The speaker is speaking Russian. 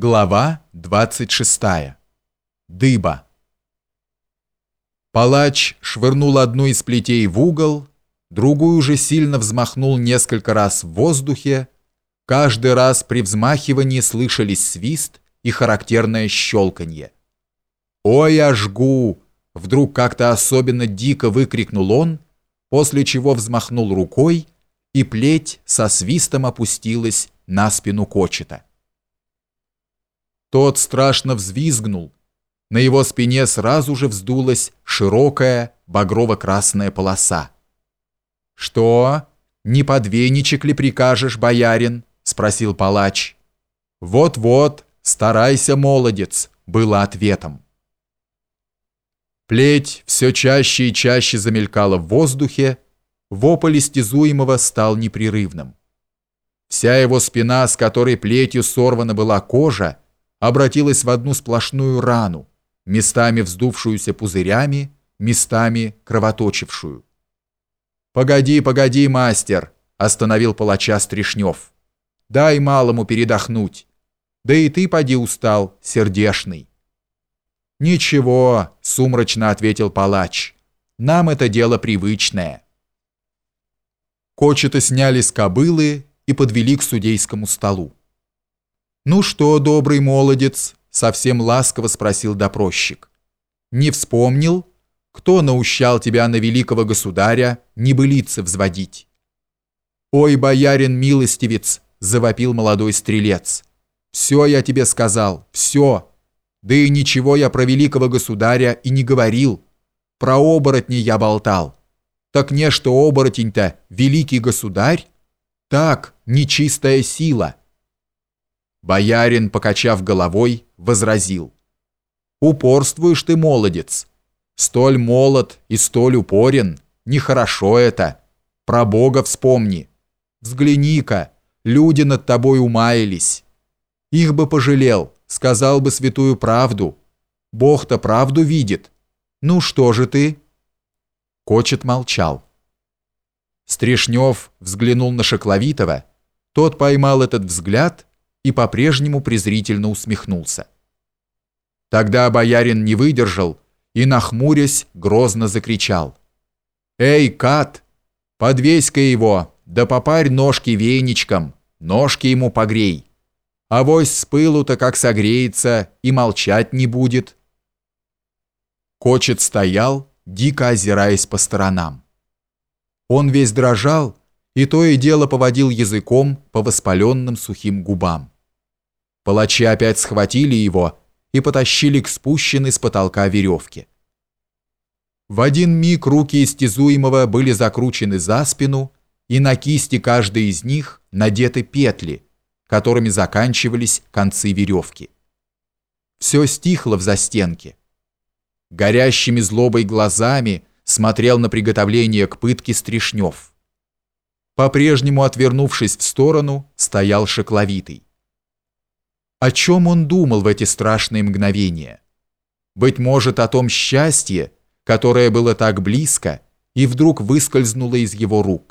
Глава 26. Дыба. Палач швырнул одну из плетей в угол, другую же сильно взмахнул несколько раз в воздухе. Каждый раз при взмахивании слышались свист и характерное щелканье. «Ой, я жгу!» — вдруг как-то особенно дико выкрикнул он, после чего взмахнул рукой, и плеть со свистом опустилась на спину кочета. Тот страшно взвизгнул. На его спине сразу же вздулась широкая багрово-красная полоса. «Что? Не подвенечек ли прикажешь, боярин?» — спросил палач. «Вот-вот, старайся, молодец», — было ответом. Плеть все чаще и чаще замелькала в воздухе, вопль истязуемого стал непрерывным. Вся его спина, с которой плетью сорвана была кожа, обратилась в одну сплошную рану, местами вздувшуюся пузырями, местами кровоточившую. «Погоди, погоди, мастер!» — остановил палача Стришнев. «Дай малому передохнуть. Да и ты поди устал, сердешный». «Ничего», — сумрачно ответил палач. «Нам это дело привычное». Кочета сняли с кобылы и подвели к судейскому столу. «Ну что, добрый молодец?» — совсем ласково спросил допросчик. «Не вспомнил? Кто наущал тебя на великого государя небылицы взводить?» «Ой, боярин милостивец!» — завопил молодой стрелец. «Все я тебе сказал, все. Да и ничего я про великого государя и не говорил. Про оборотни я болтал. Так не что оборотень-то великий государь? Так, нечистая сила». Боярин, покачав головой, возразил. «Упорствуешь ты, молодец. Столь молод и столь упорен. Нехорошо это. Про Бога вспомни. Взгляни-ка, люди над тобой умаялись. Их бы пожалел, сказал бы святую правду. Бог-то правду видит. Ну что же ты?» Кочет молчал. Стришнев взглянул на Шокловитова. Тот поймал этот взгляд и по-прежнему презрительно усмехнулся. Тогда боярин не выдержал и, нахмурясь, грозно закричал. «Эй, кат, подвесь-ка его, да попарь ножки веничком, ножки ему погрей. Авось с пылу-то как согреется и молчать не будет». Кочет стоял, дико озираясь по сторонам. Он весь дрожал и то и дело поводил языком по воспаленным сухим губам. Палачи опять схватили его и потащили к спущенной с потолка веревке. В один миг руки истязуемого были закручены за спину, и на кисти каждой из них надеты петли, которыми заканчивались концы веревки. Все стихло в застенке. Горящими злобой глазами смотрел на приготовление к пытке Стришнев. По-прежнему отвернувшись в сторону, стоял шокловитый. О чем он думал в эти страшные мгновения? Быть может, о том счастье, которое было так близко и вдруг выскользнуло из его рук.